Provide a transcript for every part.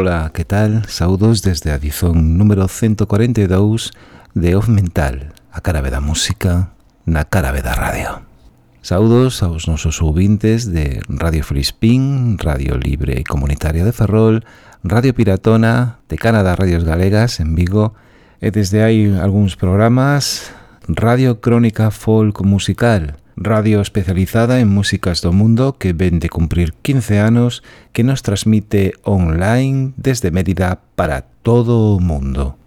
Ola, que tal? Saudos desde a dizón número 142 de Off Mental, a carave da música na carave da radio. Saudos aos nosos ouvintes de Radio Frispín, Radio Libre e Comunitaria de Ferrol, Radio Piratona, de Canadá Radios Galegas en Vigo e desde hai algúns programas Radio Crónica Folk Musical, radio especializada en músicas do mundo que ven de cumprir 15 anos que nos transmite online desde Mérida para todo o mundo.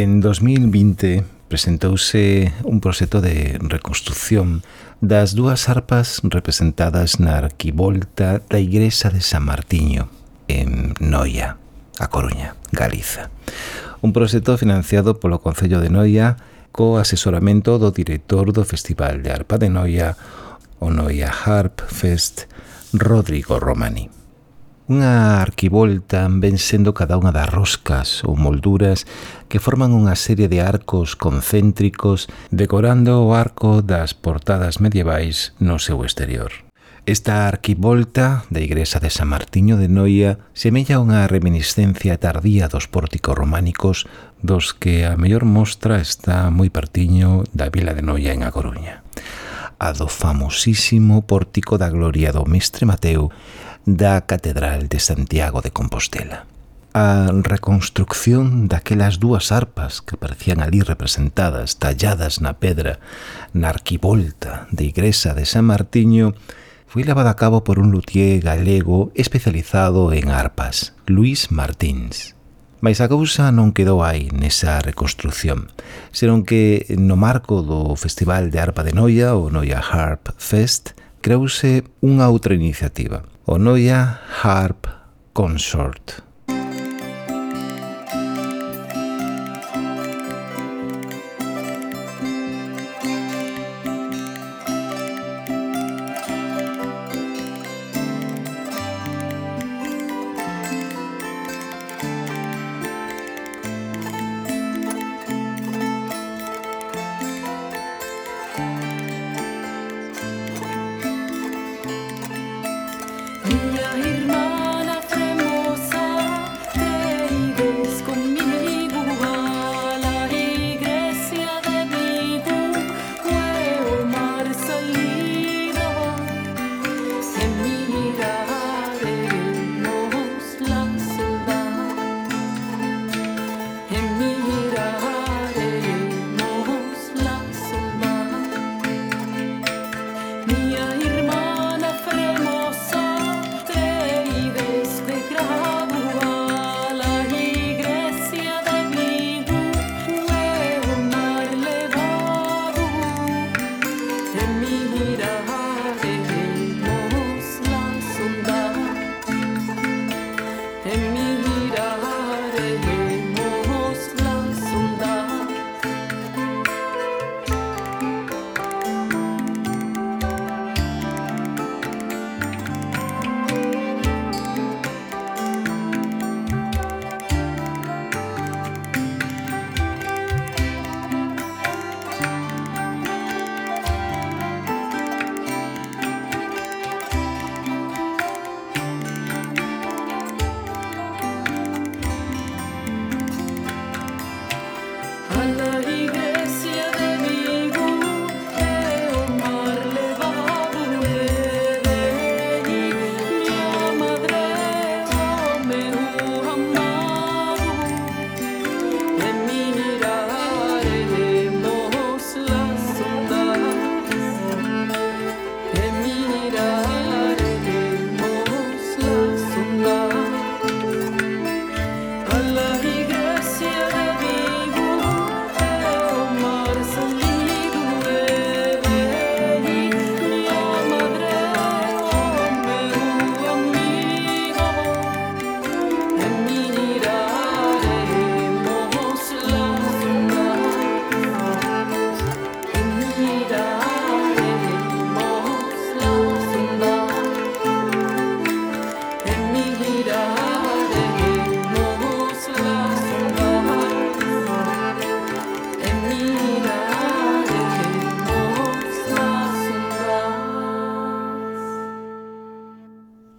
En 2020 presentouse un proxecto de reconstrucción das dúas arpas representadas na arquivolta da igresa de San Martiño, en Noia, a Coruña, Galiza. Un proxecto financiado polo Concello de Noia co asesoramento do director do Festival de Arpa de Noia, o Noia Harp Fest, Rodrigo Romani. Unha arquivolta ven sendo cada unha das roscas ou molduras que forman unha serie de arcos concéntricos decorando o arco das portadas medievais no seu exterior. Esta arquivolta da igrexa de San Martiño de Noia semella unha reminiscencia tardía dos pórticos románicos dos que a mellor mostra está moi partiño da vila de Noia en A Coruña. A do famosísimo pórtico da gloria do Mestre Mateo da Catedral de Santiago de Compostela. A reconstrucción daquelas dúas arpas que parecían ali representadas, talladas na pedra, na arquivolta de Igresa de San Martiño, foi levada a cabo por un luthier galego especializado en arpas, Luis Martins. Mais a cousa non quedou aí nesa reconstrucción, senón que no marco do Festival de Arpa de Noia, o Noia Harp Fest, creouse unha outra iniciativa, Onoia Harp Consort.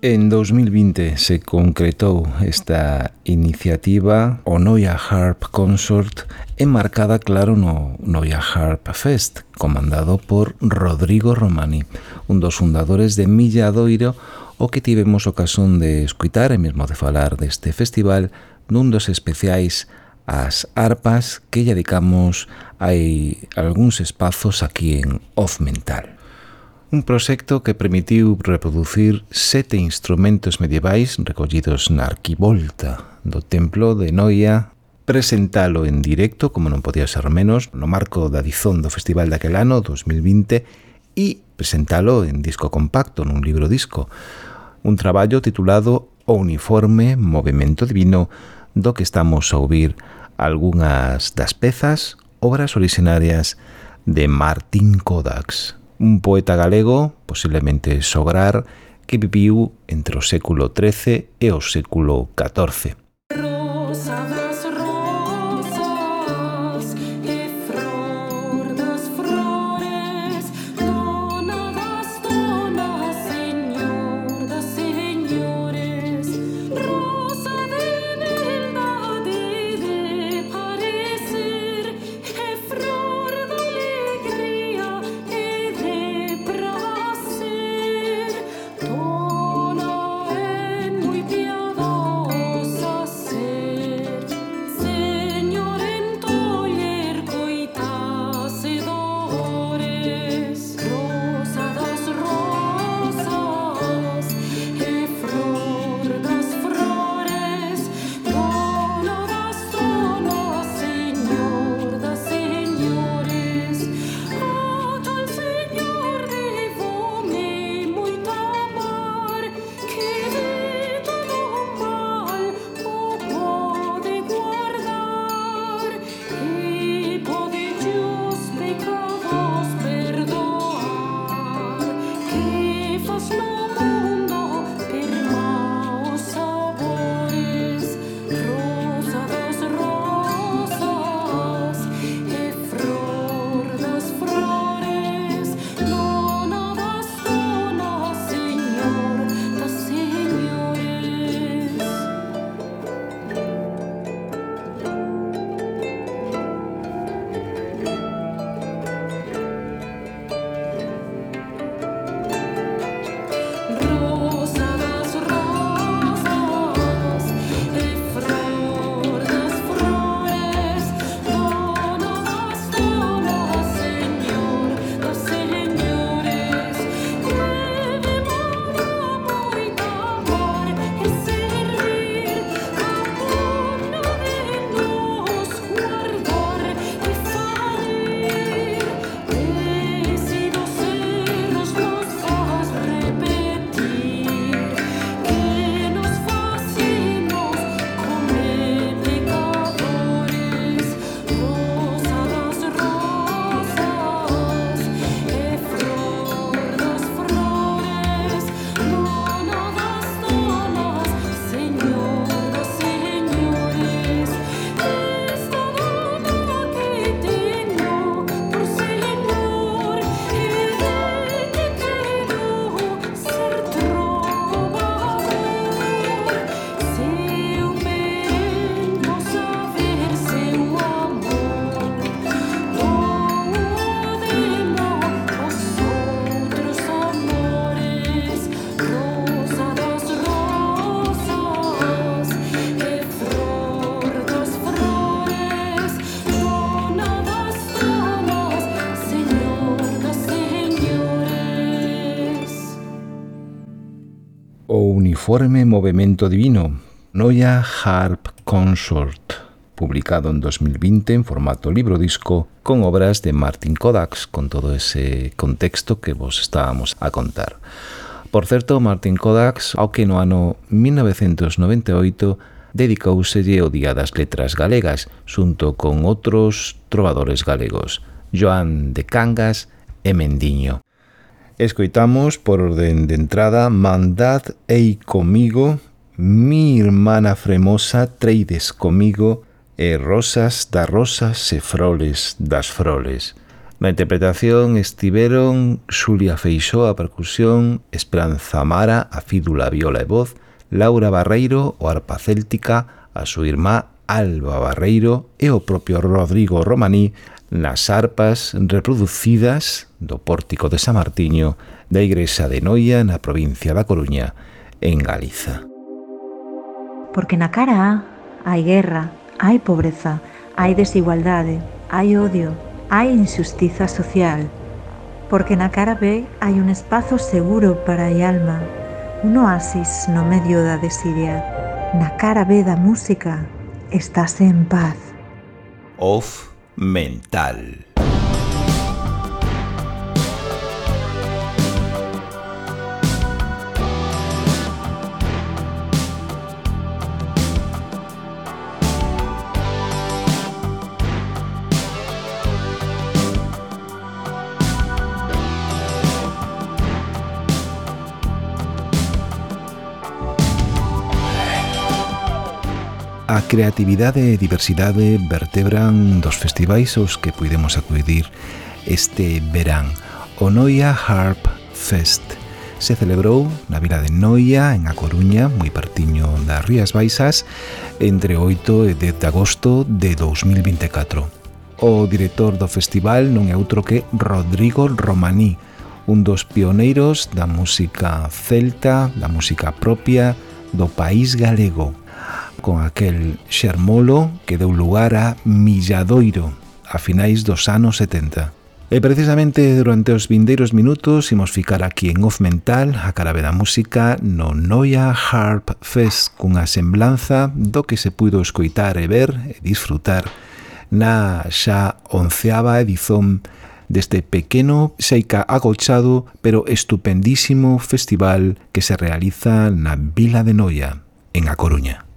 En 2020 se concretou esta iniciativa o Noia Harp Consort enmarcada, claro, no Noia Harp Fest, comandado por Rodrigo Romani, un dos fundadores de Milladoiro, o que tivemos ocasión de escutar e mesmo de falar deste festival nun dos especiais as arpas que dedicamos hai algúns espazos aquí en Off Mental un proxecto que permitiu reproducir sete instrumentos medievais recollidos na arquivolta do templo de Noia, presentalo en directo, como non podía ser menos, no marco da dizón do Festival daquel ano 2020 e presentalo en disco compacto, nun libro disco, un traballo titulado O uniforme movimento divino do que estamos a ouvir algunhas das pezas, obras orixinarias de Martín Kodaks un poeta galego, posiblemente Sograr, que viviu entre o século XIII e o século XIV. uniforme Movemento Divino, Noia Harp Consort, publicado en 2020 en formato libro disco, con obras de Martin Kodaks, con todo ese contexto que vos estábamos a contar. Por certo, Martin Kodaks, ao que no ano 1998 dedicouselle o Día das Letras Galegas, xunto con outros trovadores galegos, Joan de Cangas e Mendiño. Escoitamos por orden de entrada Mandad ei comigo, Mi hermana fremosa treides comigo e Rosas da rosas e froles das froles. Na interpretación estiveron Xulia Feixó a percusión, Esperanza Mara a fídula, viola e voz, Laura Barreiro o arpa céltica, a súa irmá Alba Barreiro e o propio Rodrigo Romaní nas arpas reproducidas do pórtico de San Martiño da Igrexa de Noia na provincia da Coruña, en Galiza. Porque na cara A hai guerra, hai pobreza, hai desigualdade, hai odio, hai injustiza social. Porque na cara B hai un espazo seguro para a alma, un oasis no medio da desidia. Na cara B da música estás en paz. Off mental. Creatividade e diversidade vertebran dos festivais aos que puidemos acudir este verán. O Noia Harp Fest se celebrou na vila de Noia, en A Coruña, moi partiño das Rías Baixas, entre 8 e 10 de agosto de 2024. O director do festival non é outro que Rodrigo Romaní, un dos pioneiros da música celta, da música propia, do país galego con aquel xermolo que deu lugar a Milladoiro a finais dos anos 70. E precisamente durante os vindeiros minutos imos ficar aquí en Off Mental a carave da música no Noia Harp Fest cunha semblanza do que se puido escoitar e ver e disfrutar na xa onceava edición deste pequeno, xeica agochado, pero estupendísimo festival que se realiza na Vila de Noia, en A Coruña.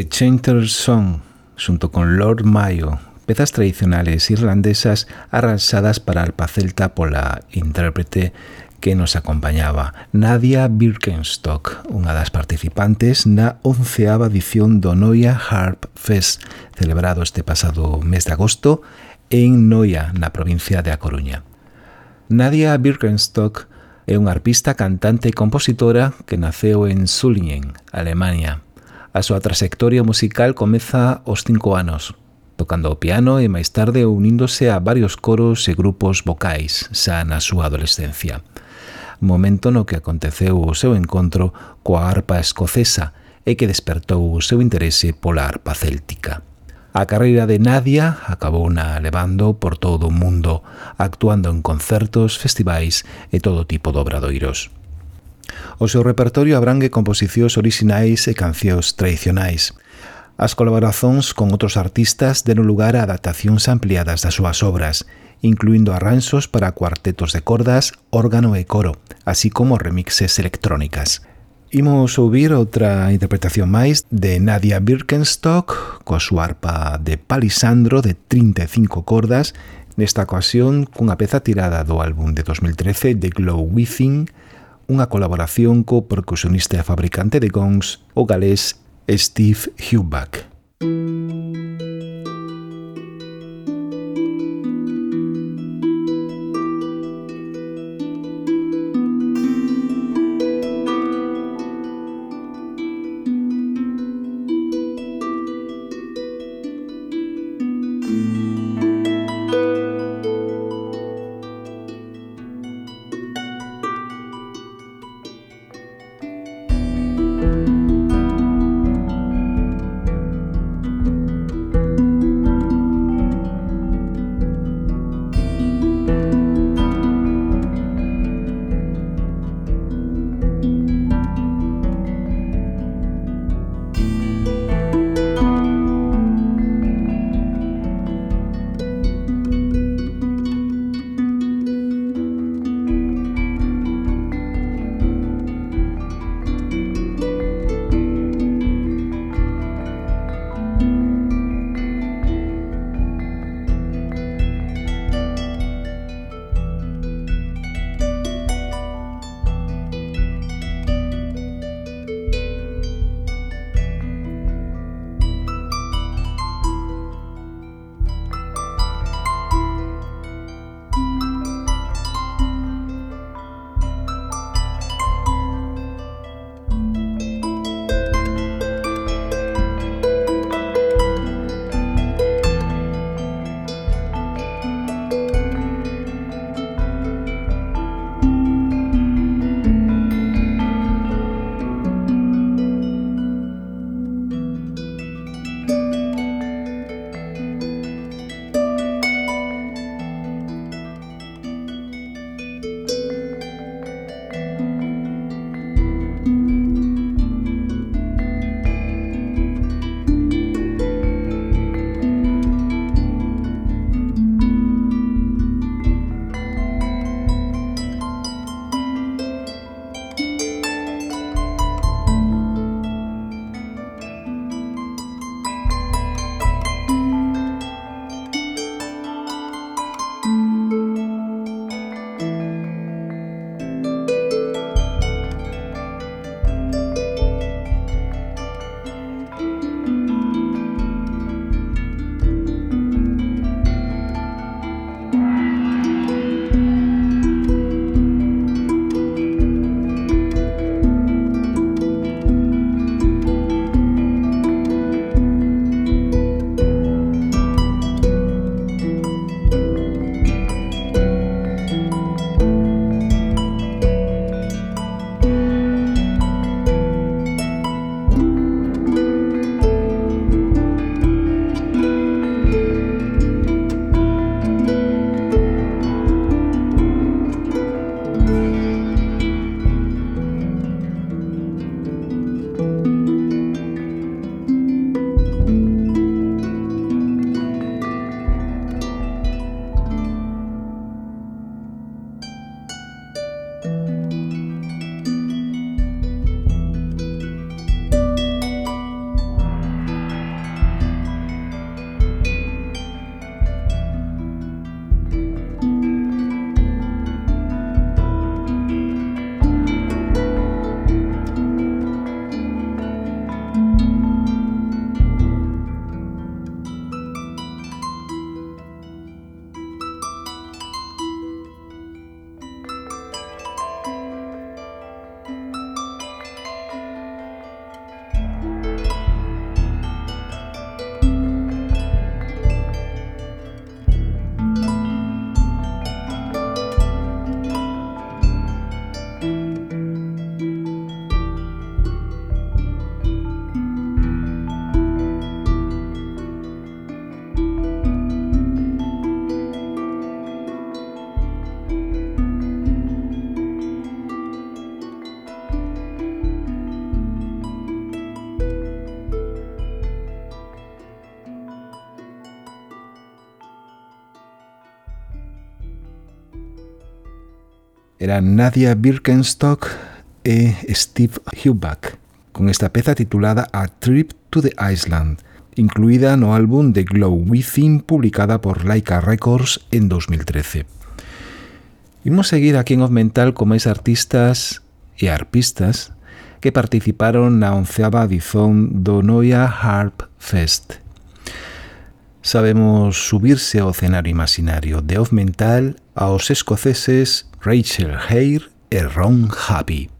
The Chanter Song, xunto con Lord Mayo, pezas tradicionales irlandesas arranxadas para alpa celta pola intérprete que nos acompañaba, Nadia Birkenstock, unha das participantes na onceava edición do Noia Harp Fest, celebrado este pasado mes de agosto en Noia, na provincia de A Coruña. Nadia Birkenstock é unha arpista, cantante e compositora que naceu en Sulingen, Alemania, A súa trayectoria musical comeza aos cinco anos, tocando o piano e máis tarde uníndose a varios coros e grupos vocais xa na súa adolescencia. Momento no que aconteceu o seu encontro coa arpa escocesa e que despertou o seu interese pola arpa céltica. A carreira de Nadia acabou na levando por todo o mundo, actuando en concertos, festivais e todo tipo de obradoiros. O seu repertorio abrangue composicións orixinais e cancións tradicionais. As colaboracións con outros artistas deron lugar a adaptacións ampliadas das súas obras, incluindo arranxos para cuartetos de cordas, órgano e coro, así como remixes electrónicas. Imos ouvir outra interpretación máis de Nadia Birkenstock coa súa arpa de palisandro de 35 cordas, nesta ocasión cunha peza tirada do álbum de 2013 de Glow Within, unha colaboración co percusionista e fabricante de gongs, o galés Steve Hubbard. you Era Nadia Birkenstock e Steve Huback, con esta peza titulada A Trip to the Island, incluída no álbum The Glow Within publicada por Laika Records en 2013. Imos seguir aquí en Off Mental con máis artistas e arpistas que participaron na onceava adición do Noia Harp Fest. Sabemos subirse ao cenario imaginario de Off Mental aos escoceses Rachel Hare e Ron Happy.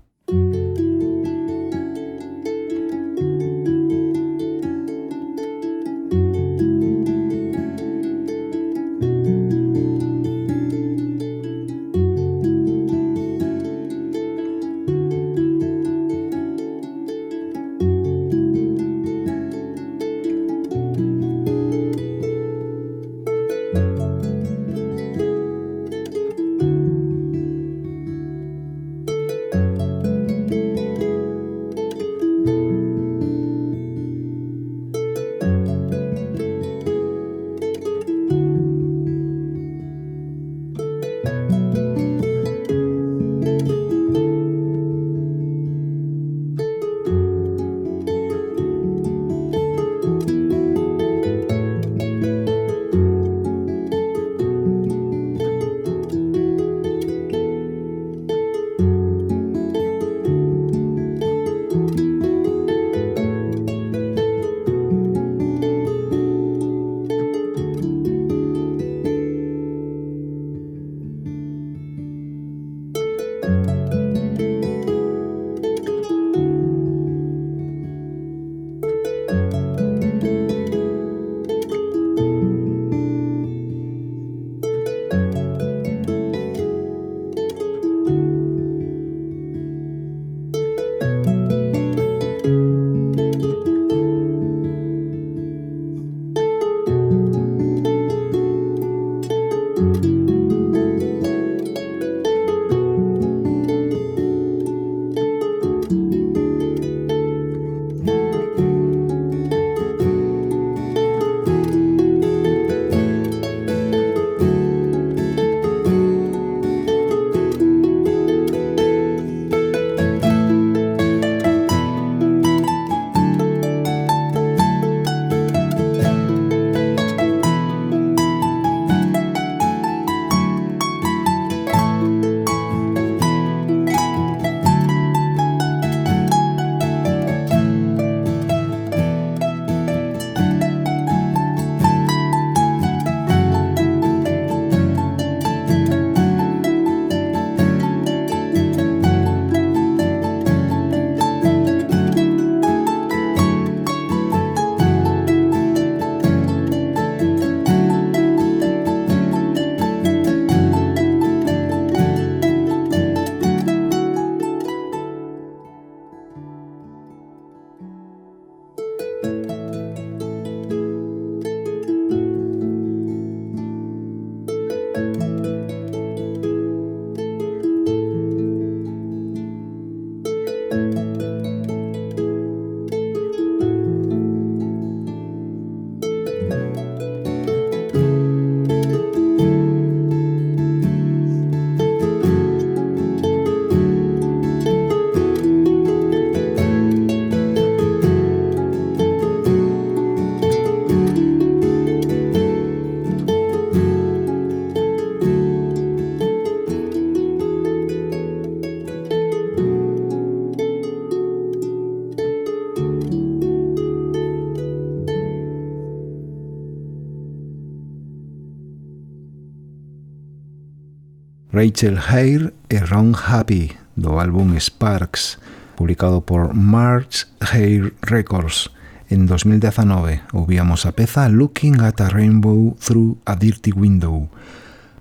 Rachel Hare e Ron Happy do álbum Sparks, publicado por March Hare Records. En 2019 ouvíamos a peza Looking at a Rainbow Through a Dirty Window.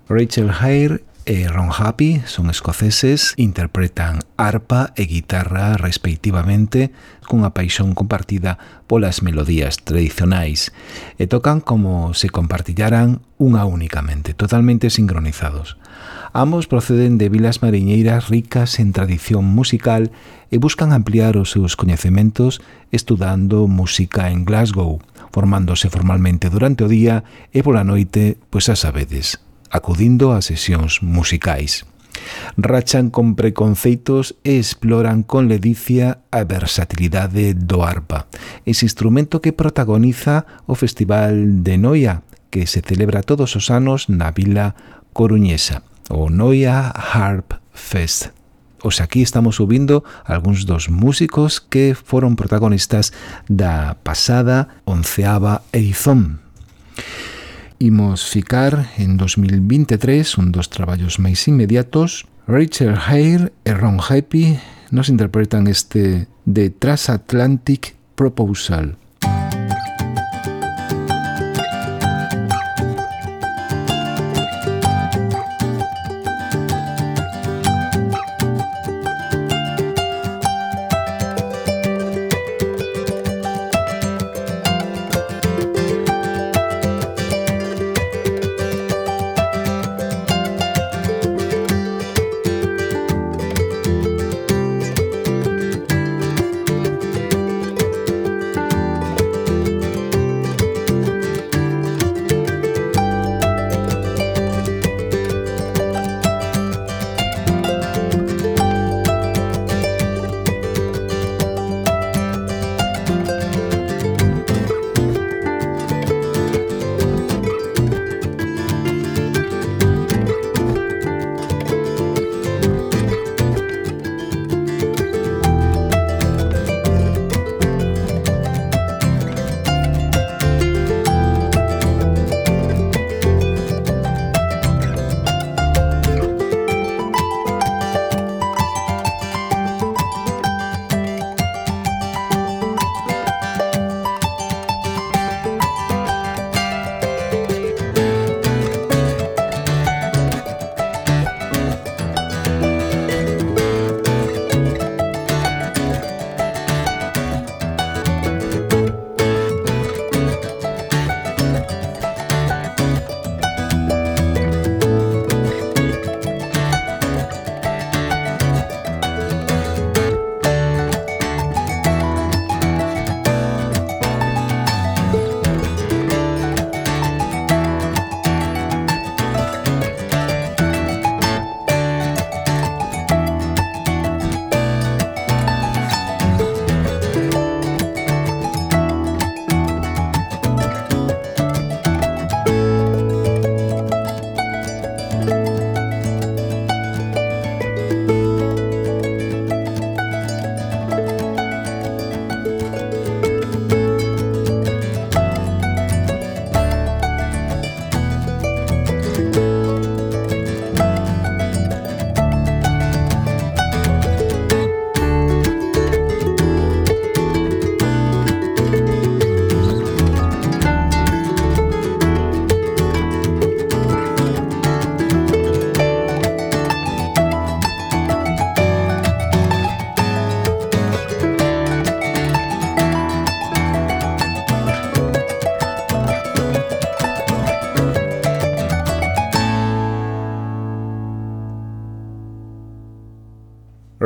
Rachel Hare e Ron Happy son escoceses, interpretan arpa e guitarra respectivamente cunha paixón compartida polas melodías tradicionais e tocan como se compartillaran unha únicamente, totalmente sincronizados. Ambos proceden de vilas mariñeiras ricas en tradición musical e buscan ampliar os seus coñecementos estudando música en Glasgow, formándose formalmente durante o día e pola noite, pois a sabedes, acudindo a sesións musicais. Rachan con preconceitos e exploran con ledicia a versatilidade do arpa, ese instrumento que protagoniza o Festival de Noia, que se celebra todos os anos na vila coruñesa o Noia Harp Fest. Os aquí estamos subindo algúns dos músicos que foron protagonistas da pasada onceava edición. Imos ficar en 2023 un dos traballos máis inmediatos. Rachel Hare e Ron Happy nos interpretan este The Transatlantic Proposal.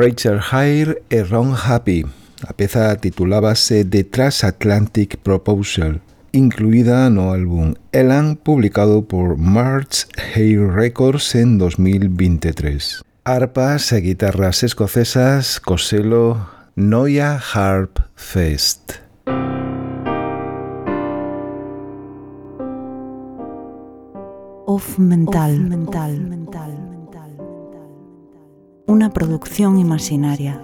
Rachel Hare e Ron Happy. A peza titulábase The Transatlantic Proposal, incluída no álbum Elan, publicado por March Hare Records en 2023. Arpas e guitarras escocesas co selo Noia Harp Fest. Off mental. Off mental. Off mental una producción imaginaria.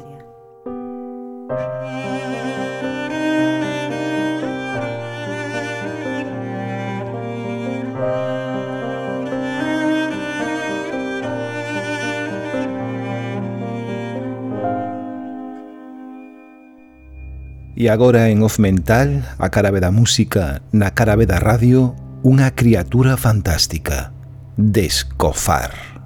E agora en Off Mental, a carabe da música, na carabe da radio, unha criatura fantástica, Descofar.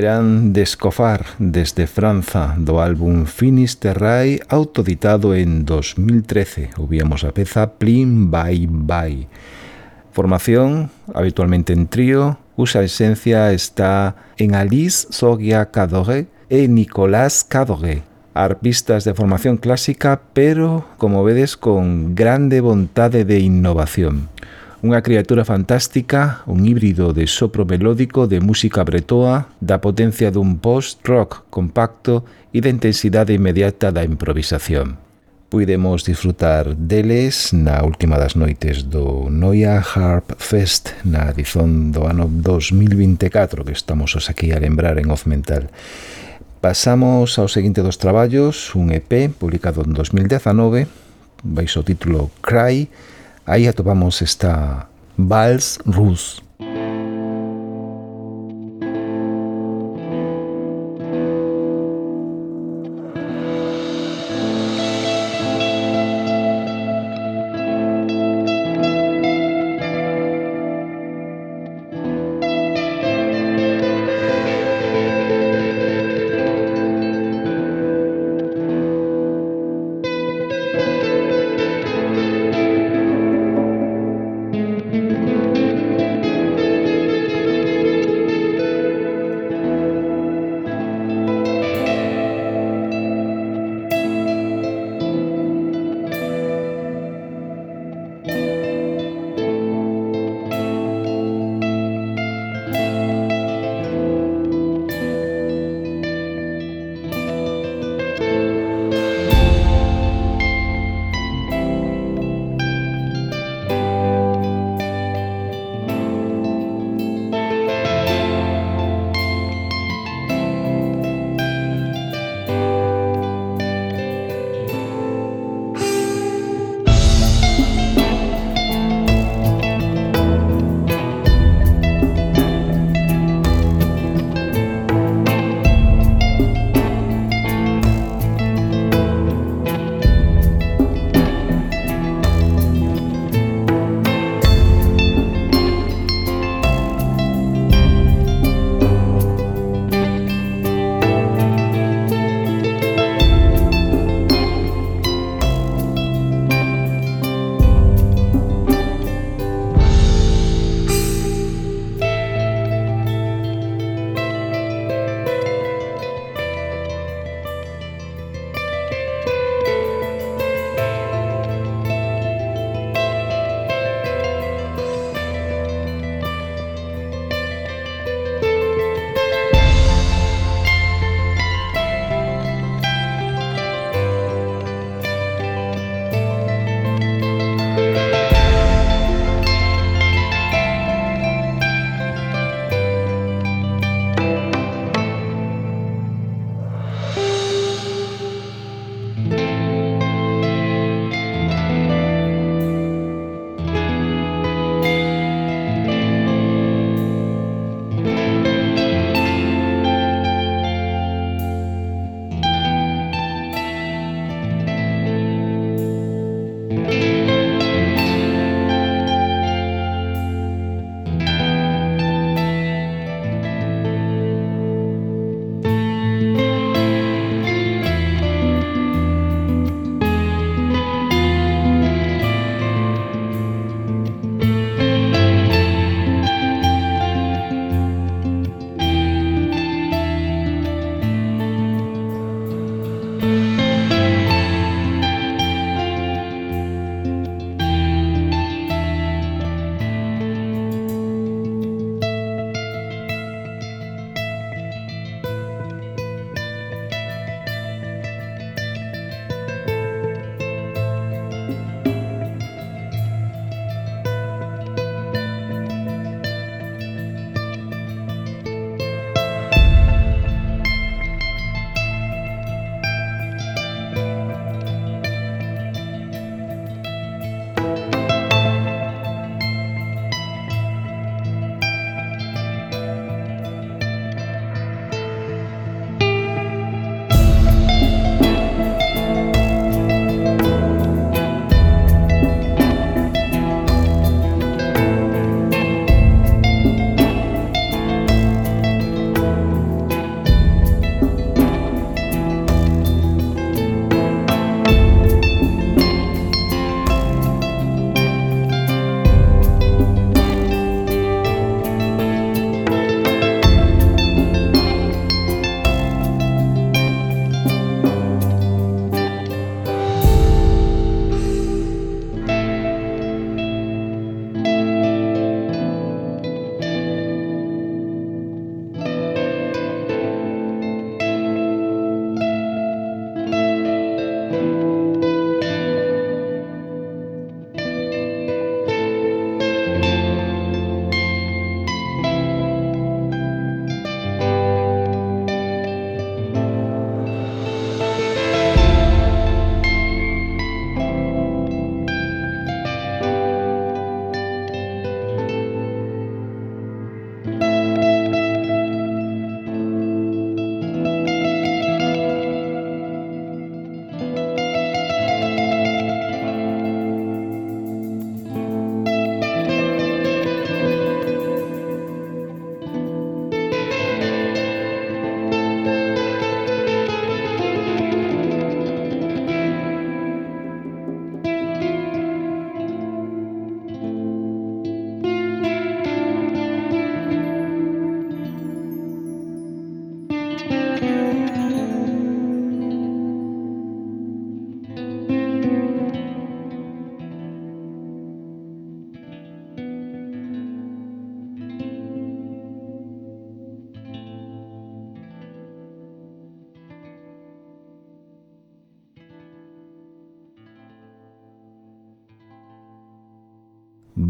eran de Escofar desde Franza do álbum Finisterrae autoditado en 2013 ouvíamos a peza Plin Bye Bye Formación habitualmente en trío cuxa esencia está en Alice Sogia Cadore e Nicolás Cadore arpistas de formación clásica pero como vedes con grande vontade de innovación. Unha criatura fantástica, un híbrido de sopro melódico de música bretoa, da potencia dun post-rock compacto e da intensidade inmediata da improvisación. Puidemos disfrutar deles na última das noites do Noia Harp Fest na edición do ano 2024 que estamos os aquí a lembrar en Off Mental. Pasamos ao seguinte dos traballos, un EP publicado en 2019, baixo o título Cry, Aí atopamos esta Vals Rus.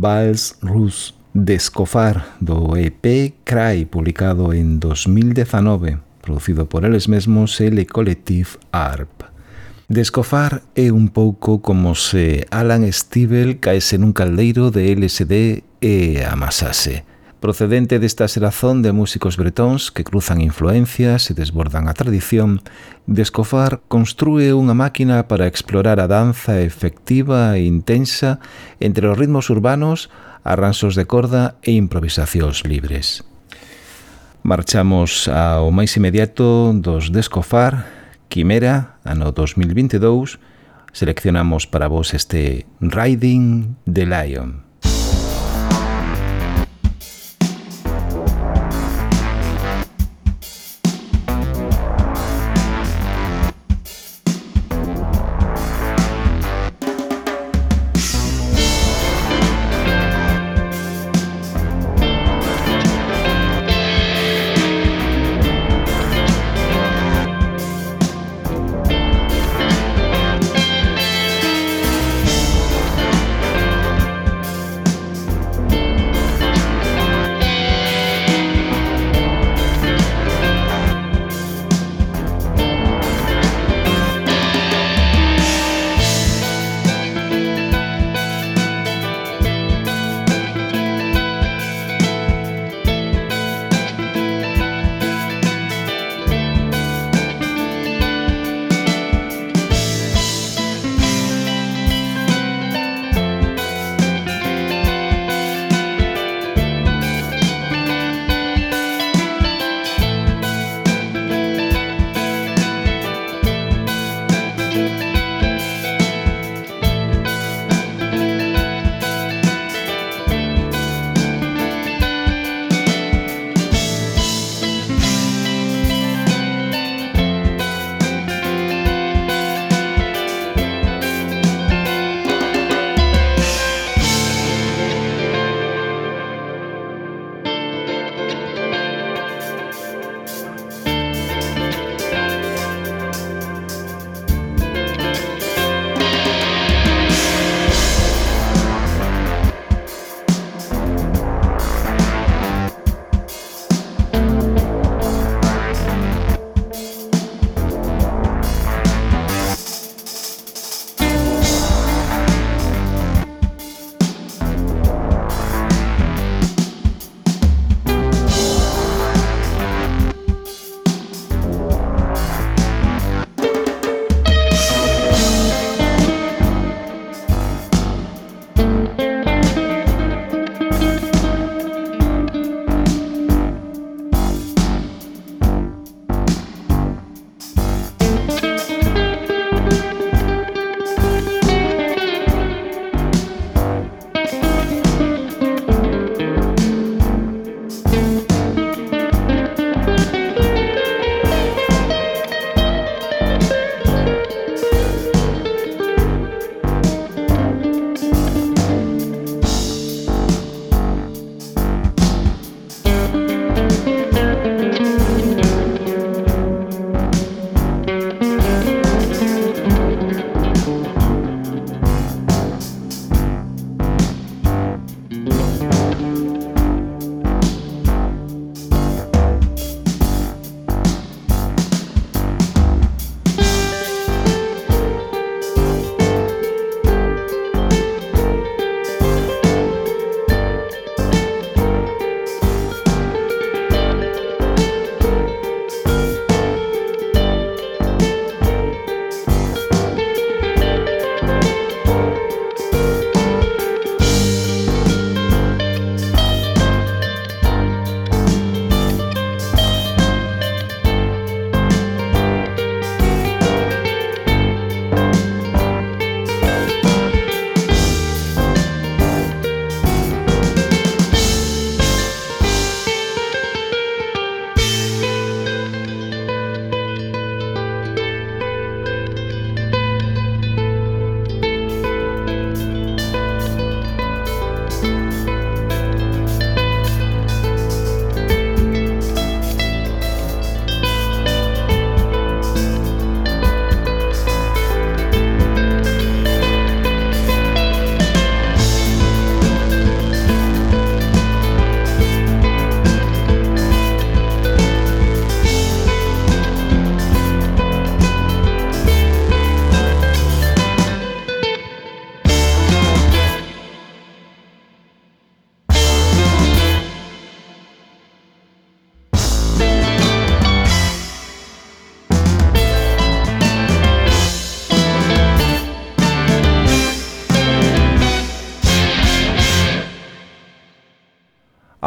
Vals Rus de Escofar do EP Cry publicado en 2019 producido por eles mesmos e le Collective ARP. Descofar é un pouco como se Alan Stivell caese nun caldeiro de LSD e amasase procedente desta xerazón de músicos bretóns que cruzan influencias e desbordan a tradición, Descofar construe unha máquina para explorar a danza efectiva e intensa entre os ritmos urbanos, arranxos de corda e improvisacións libres. Marchamos ao máis inmediato dos Descofar, Quimera, ano 2022, seleccionamos para vos este Riding the Lion.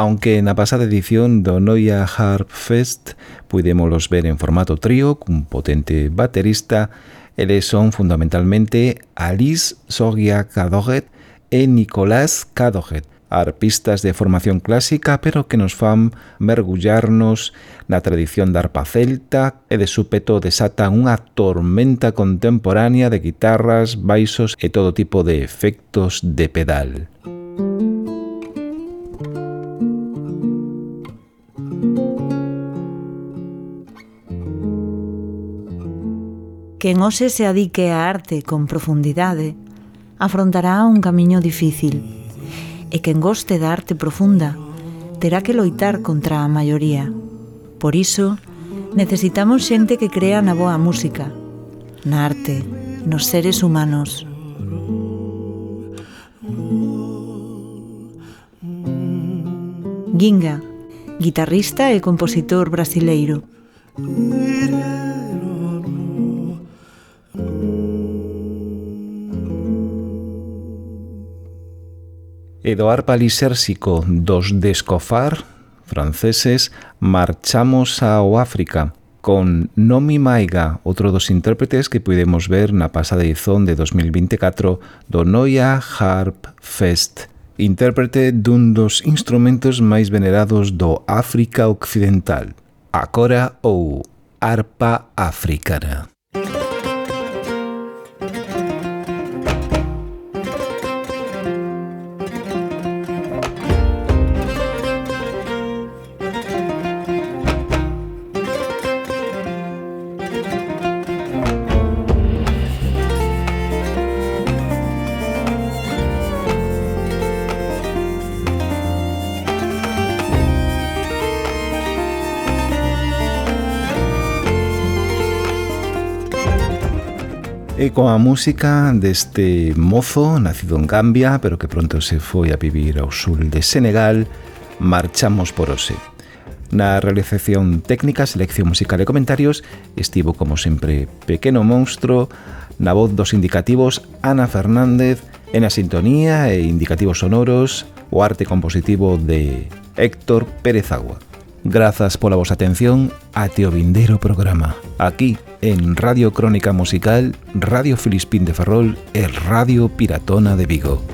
aunque na pasada edición do Noia Harp Fest puidémolos ver en formato trío cun potente baterista, eles son fundamentalmente Alice Sogia Cadoget e Nicolás Cadoget, arpistas de formación clásica pero que nos fan mergullarnos na tradición da arpa celta e de súpeto desatan unha tormenta contemporánea de guitarras, baixos e todo tipo de efectos de pedal. Música quen hoxe se adique a arte con profundidade afrontará un camiño difícil e quen goste da arte profunda terá que loitar contra a maioría. Por iso, necesitamos xente que crea na boa música, na arte, nos seres humanos. Ginga, guitarrista e compositor brasileiro. Edoard Palisérsico dos Descofar, franceses, marchamos ao África con Nomi Maiga, outro dos intérpretes que podemos ver na pasada edición de 2024 do Noia Harp Fest. Intérprete dun dos instrumentos máis venerados do África Occidental, a cora ou arpa africana. E coa música deste mozo nacido en Gambia pero que pronto se foi a vivir ao sul de Senegal marchamos por Ose. Na realización técnica, selección musical e comentarios estivo como sempre Pequeno Monstro na voz dos indicativos Ana Fernández en a sintonía e indicativos sonoros o arte compositivo de Héctor Pérez Agua. Grazas pola vosa atención ate o vindeiro programa aquí en Radio Crónica Musical, Radio Filispín de Ferrol e Radio Piratona de Vigo.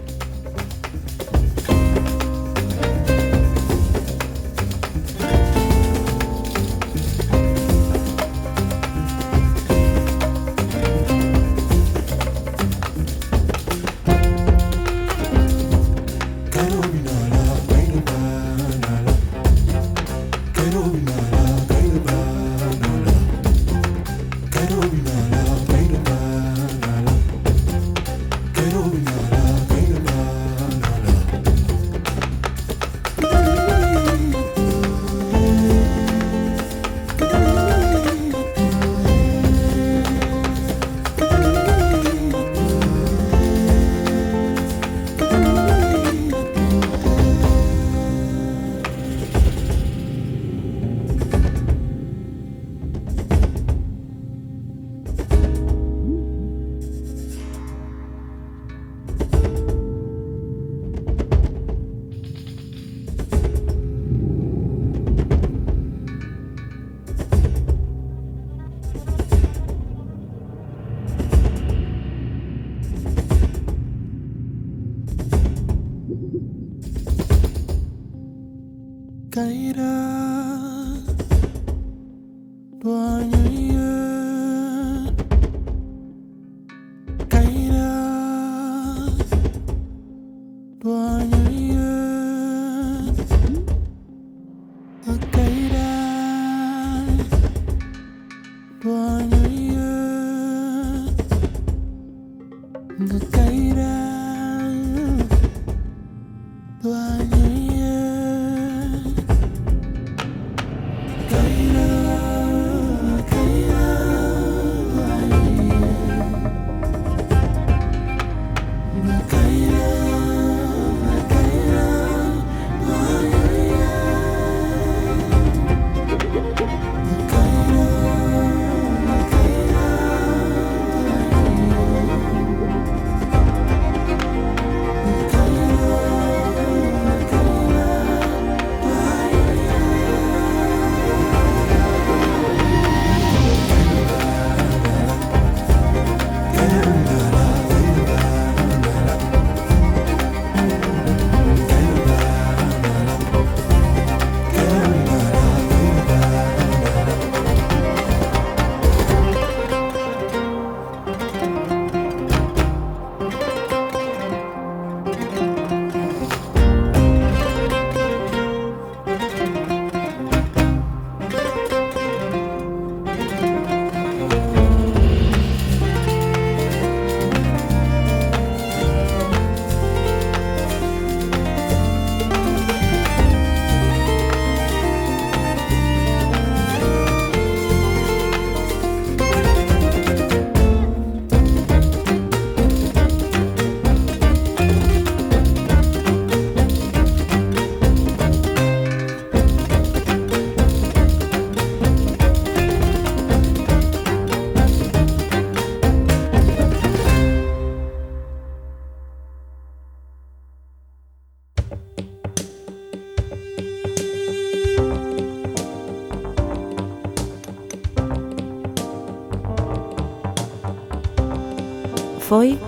foi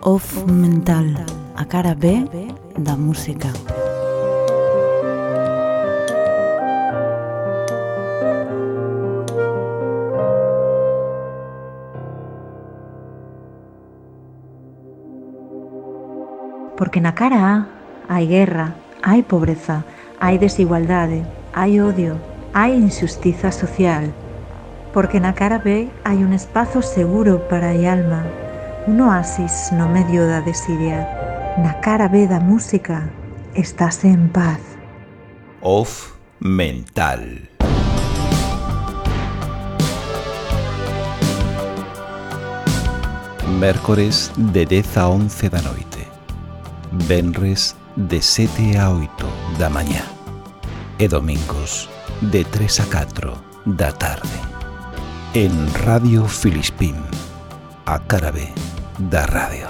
Off Mental, a cara B da música. Porque na cara A hai guerra, hai pobreza, hai desigualdade, hai odio, hai injustiza social, porque na cara B hai un espazo seguro para a alma, un oasis no medio da desidia. Na cara B da música estás en paz. Off mental. Mércores de 10 a 11 da noite. Venres de 7 a 8 da mañá. E domingos de 3 a 4 da tarde. En Radio Filispín, a da radio.